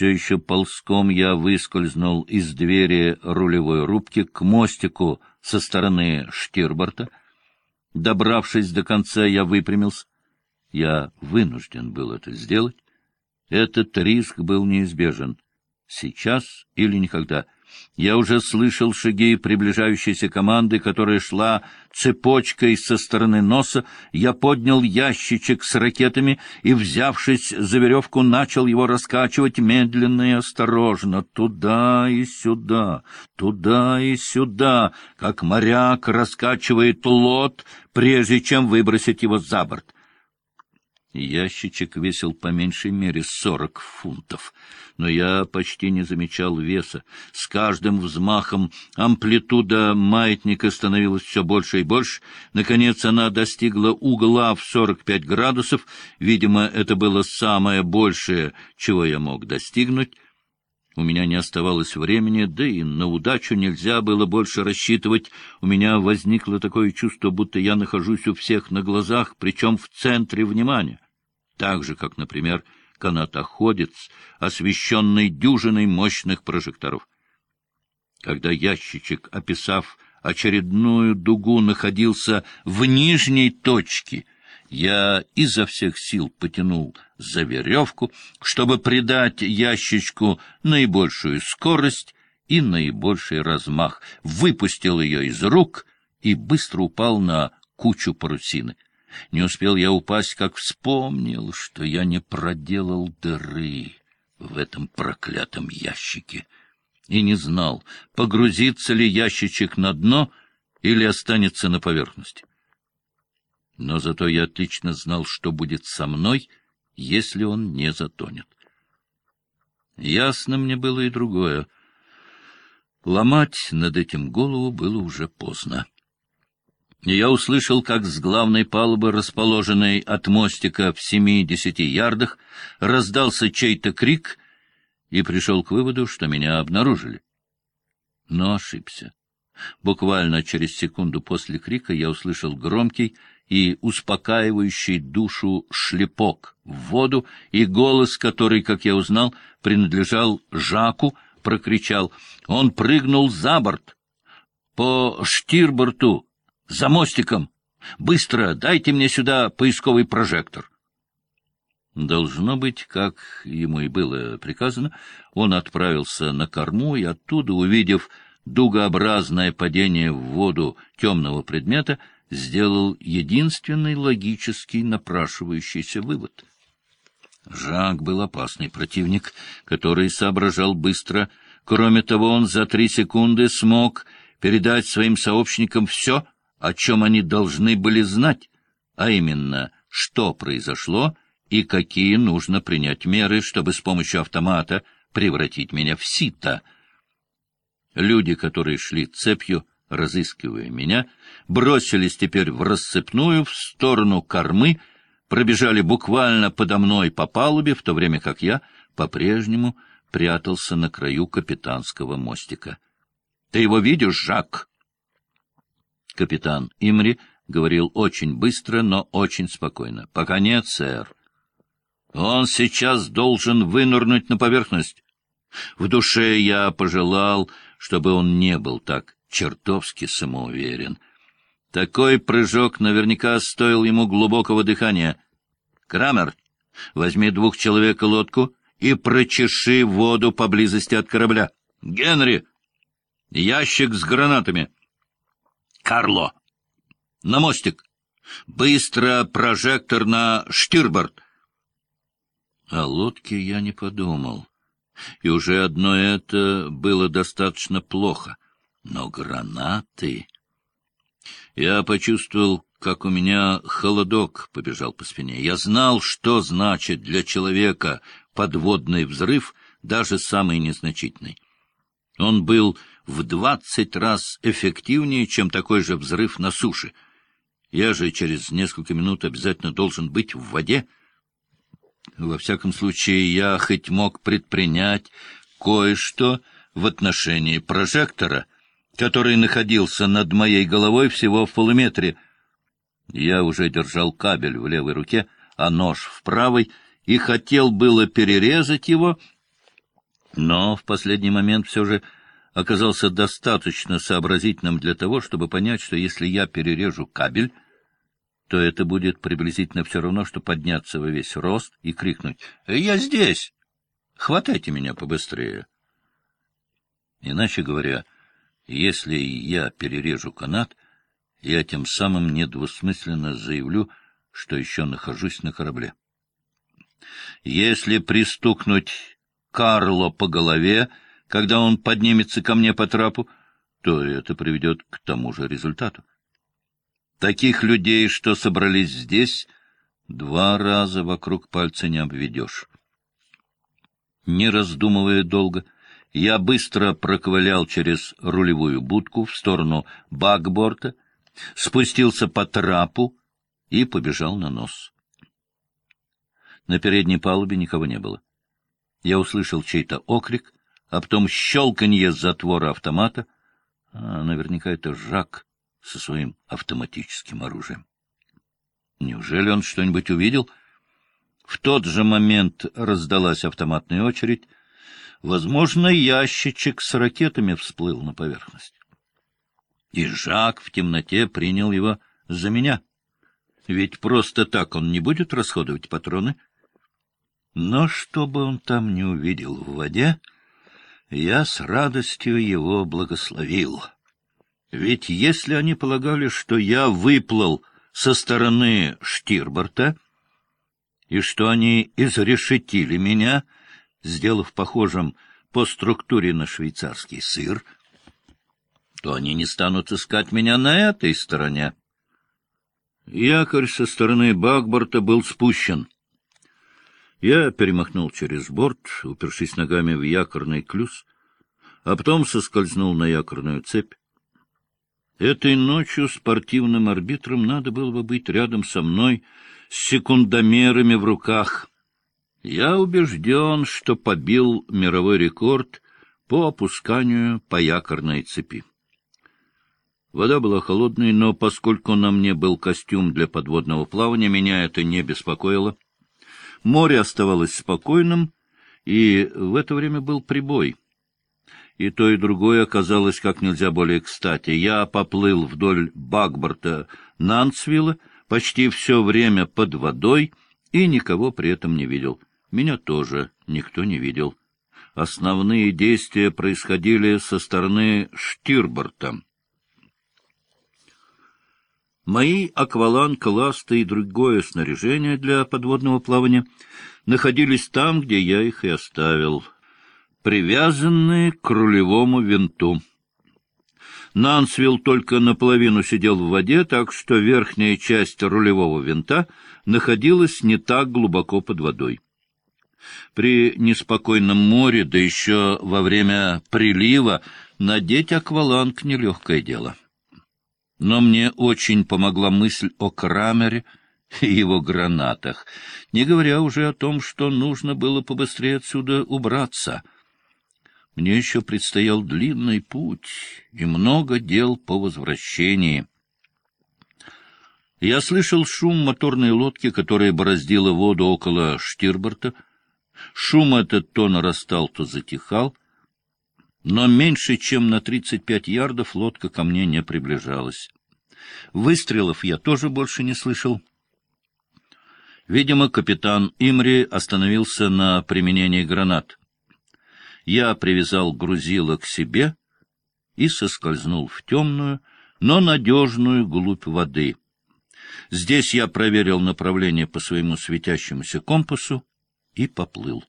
Все еще ползком я выскользнул из двери рулевой рубки к мостику со стороны штирборта. Добравшись до конца, я выпрямился. Я вынужден был это сделать. Этот риск был неизбежен. Сейчас или никогда — я уже слышал шаги приближающейся команды, которая шла цепочкой со стороны носа. Я поднял ящичек с ракетами и, взявшись за веревку, начал его раскачивать медленно и осторожно, туда и сюда, туда и сюда, как моряк раскачивает лот, прежде чем выбросить его за борт. Ящичек весил по меньшей мере сорок фунтов, но я почти не замечал веса. С каждым взмахом амплитуда маятника становилась все больше и больше. Наконец она достигла угла в сорок пять градусов. Видимо, это было самое большее, чего я мог достигнуть. У меня не оставалось времени, да и на удачу нельзя было больше рассчитывать. У меня возникло такое чувство, будто я нахожусь у всех на глазах, причем в центре внимания. Так же, как, например, канатоходец, освещенный дюжиной мощных прожекторов. Когда ящичек, описав очередную дугу, находился в нижней точке — я изо всех сил потянул за веревку, чтобы придать ящичку наибольшую скорость и наибольший размах, выпустил ее из рук и быстро упал на кучу парусины. Не успел я упасть, как вспомнил, что я не проделал дыры в этом проклятом ящике и не знал, погрузится ли ящичек на дно или останется на поверхности но зато я отлично знал, что будет со мной, если он не затонет. Ясно мне было и другое. Ломать над этим голову было уже поздно. Я услышал, как с главной палубы, расположенной от мостика в семи-десяти ярдах, раздался чей-то крик и пришел к выводу, что меня обнаружили. Но ошибся. Буквально через секунду после крика я услышал громкий и успокаивающий душу шлепок в воду, и голос, который, как я узнал, принадлежал Жаку, прокричал. Он прыгнул за борт, по штирборту, за мостиком. Быстро дайте мне сюда поисковый прожектор. Должно быть, как ему и было приказано, он отправился на корму и оттуда, увидев дугообразное падение в воду темного предмета, сделал единственный логический напрашивающийся вывод. Жак был опасный противник, который соображал быстро. Кроме того, он за три секунды смог передать своим сообщникам все, о чем они должны были знать, а именно, что произошло и какие нужно принять меры, чтобы с помощью автомата превратить меня в сито. Люди, которые шли цепью, разыскивая меня, бросились теперь в рассыпную в сторону кормы, пробежали буквально подо мной по палубе, в то время как я по-прежнему прятался на краю капитанского мостика. — Ты его видишь, Жак? Капитан Имри говорил очень быстро, но очень спокойно. — Пока нет, сэр. Он сейчас должен вынырнуть на поверхность. В душе я пожелал, чтобы он не был так чертовски самоуверен. Такой прыжок наверняка стоил ему глубокого дыхания. «Крамер, возьми двух человек и лодку и прочеши воду поблизости от корабля. Генри, ящик с гранатами. Карло, на мостик. Быстро прожектор на штирборд». О лодке я не подумал, и уже одно это было достаточно плохо — но гранаты... Я почувствовал, как у меня холодок побежал по спине. Я знал, что значит для человека подводный взрыв, даже самый незначительный. Он был в двадцать раз эффективнее, чем такой же взрыв на суше. Я же через несколько минут обязательно должен быть в воде. Во всяком случае, я хоть мог предпринять кое-что в отношении прожектора — который находился над моей головой всего в полуметре. Я уже держал кабель в левой руке, а нож в правой, и хотел было перерезать его, Но в последний момент все же оказался достаточно сообразительным для того, чтобы понять, что если я перережу кабель, то это будет приблизительно все равно, что подняться во весь рост и крикнуть «Я здесь! Хватайте меня побыстрее!» Иначе говоря, если я перережу канат, я тем самым недвусмысленно заявлю, что еще нахожусь на корабле. Если пристукнуть Карло по голове, когда он поднимется ко мне по трапу, то это приведет к тому же результату. Таких людей, что собрались здесь, два раза вокруг пальца не обведешь. Не раздумывая долго, я быстро проковылял через рулевую будку в сторону бакборта, спустился по трапу и побежал на нос. На передней палубе никого не было. Я услышал чей-то окрик, а потом щелканье затвора автомата. А, наверняка это Жак со своим автоматическим оружием. Неужели он что-нибудь увидел? В тот же момент раздалась автоматная очередь. Возможно, ящичек с ракетами всплыл на поверхность. И Жак в темноте принял его за меня. Ведь просто так он не будет расходовать патроны — но что бы он там не увидел в воде, я с радостью его благословил. Ведь если они полагали, что я выплыл со стороны Штирборта, и что они изрешетили меня, сделав похожим по структуре на швейцарский сыр, то они не станут искать меня на этой стороне. Якорь со стороны Бакборта был спущен — я перемахнул через борт, упершись ногами в якорный клюз, а потом соскользнул на якорную цепь. Этой ночью спортивным арбитром надо было бы быть рядом со мной с секундомерами в руках. Я убежден, что побил мировой рекорд по опусканию по якорной цепи. Вода была холодной, но поскольку на мне был костюм для подводного плавания, меня это не беспокоило. Море оставалось спокойным, и в это время был прибой. И то, и другое оказалось как нельзя более кстати. Я поплыл вдоль Багборта Нансвилла почти все время под водой и никого при этом не видел. Меня тоже никто не видел. Основные действия происходили со стороны Штирборта. Мои акваланг, ласты и другое снаряжение для подводного плавания находились там, где я их и оставил, привязанные к рулевому винту. Нансвилл только наполовину сидел в воде, так что верхняя часть рулевого винта находилась не так глубоко под водой. При неспокойном море, да еще во время прилива, надеть акваланг — нелегкое дело. Но мне очень помогла мысль о Крамере и его гранатах, не говоря уже о том, что нужно было побыстрее отсюда убраться. Мне еще предстоял длинный путь и много дел по возвращении. Я слышал шум моторной лодки, которая бороздила воду около Штирборта. Шум этот то нарастал, то затихал но меньше чем на тридцать пять ярдов лодка ко мне не приближалась. Выстрелов я тоже больше не слышал. Видимо, капитан Имри остановился на применении гранат. Я привязал грузило к себе и соскользнул в темную, но надежную глубь воды. Здесь я проверил направление по своему светящемуся компасу и поплыл.